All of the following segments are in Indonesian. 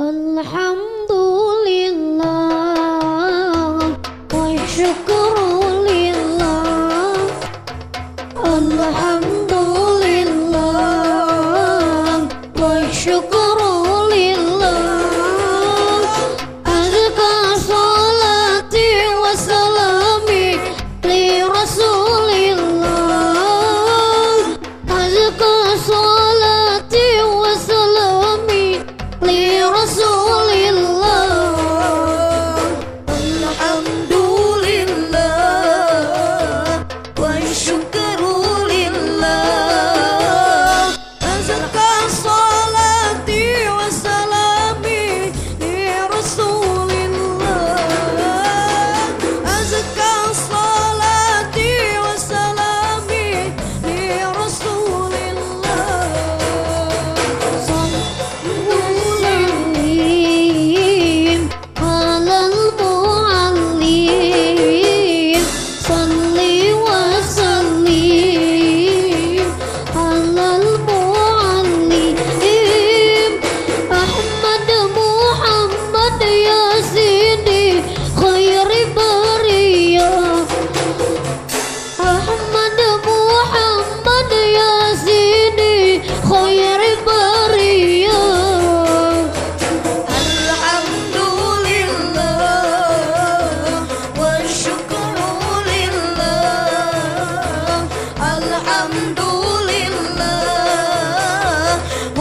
الحمد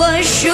Баба, що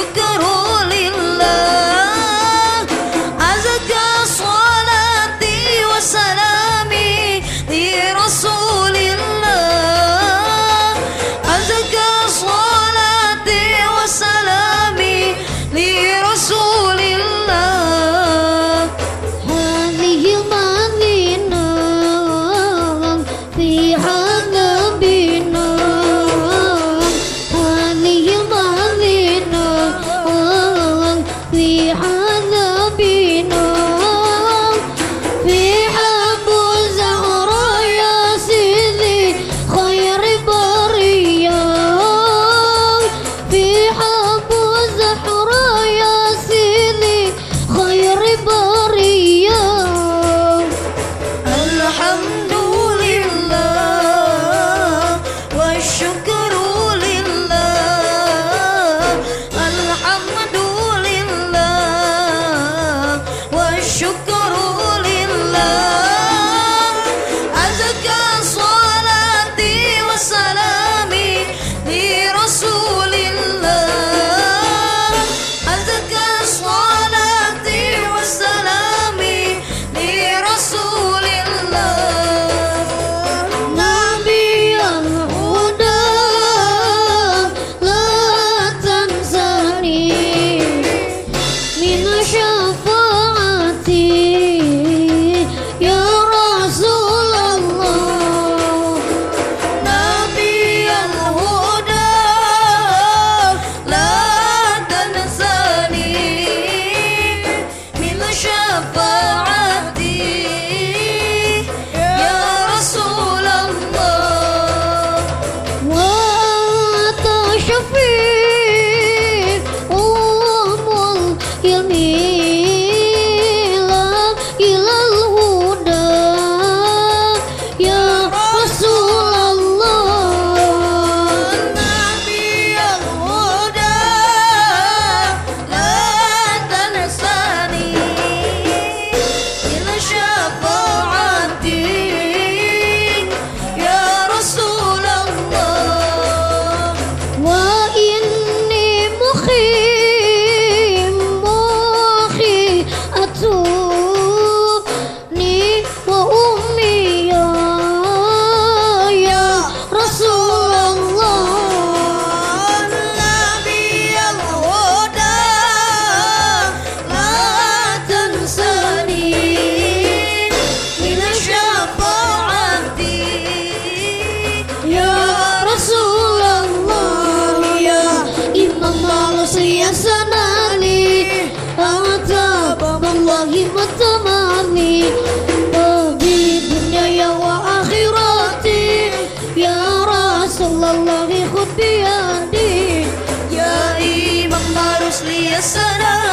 sana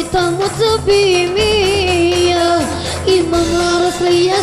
Ceritamu sepi ya. Imam harus lihat